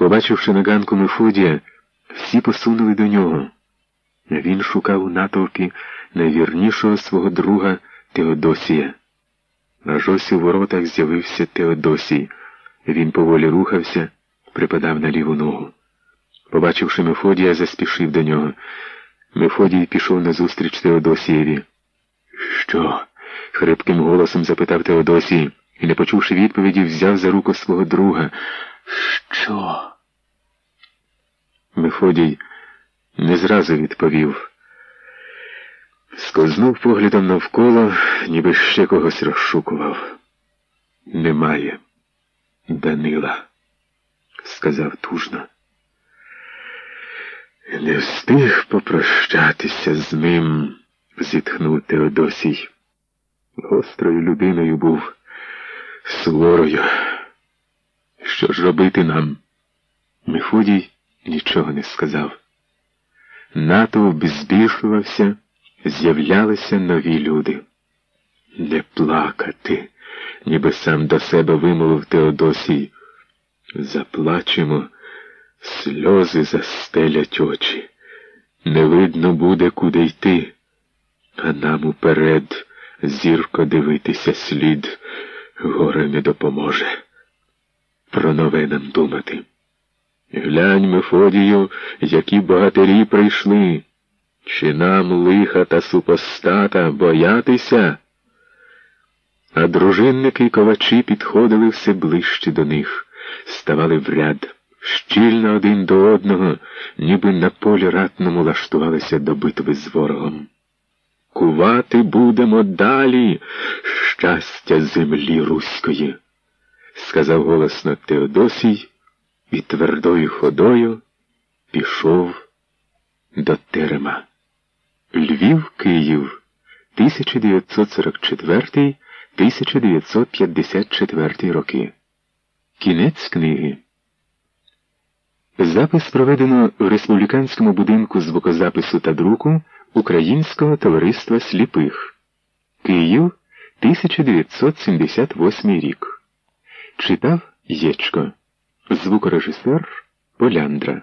Побачивши на ганку Мефодія, всі посунули до нього. Він шукав у натовпі найвірнішого свого друга Теодосія. Аж ось у воротах з'явився Теодосій. Він поволі рухався, припадав на ліву ногу. Побачивши Мефодія, заспішив до нього. Мефодій пішов назустріч Теодосієві. Що? хрипким голосом запитав Теодосій і, не почувши відповіді, взяв за руку свого друга. Що? Мефодій не зразу відповів. Скознув поглядом навколо, ніби ще когось розшукував. Немає Данила, сказав тужно. Не встиг попрощатися з ним, зітхнув Теодосій. Гострою людиною був суворою. Що ж робити нам? Мефодій нічого не сказав. Натовп збільшувався, з'являлися нові люди. Не плакати, ніби сам до себе вимовив Теодосій. Заплачемо, сльози застелять очі. Не видно буде, куди йти, а нам уперед зірко дивитися слід, горе не допоможе. Про нове нам думати. Глянь, Мефодію, які богатирі прийшли. Чи нам лиха та супостата боятися? А дружинники й ковачі підходили все ближче до них, ставали в ряд, щільно один до одного, ніби на полі ратному лаштувалися до битви з ворогом. Кувати будемо далі, щастя землі руської, сказав голосно Теодосій і твердою ходою пішов до Терема. Львів, Київ, 1944 1954 роки. Кінець книги. Запис проведено в республіканському будинку звукозапису та друку Українського товариства сліпих. Київ 1978 рік. Читав Єчко. Звукорежисер Поляндра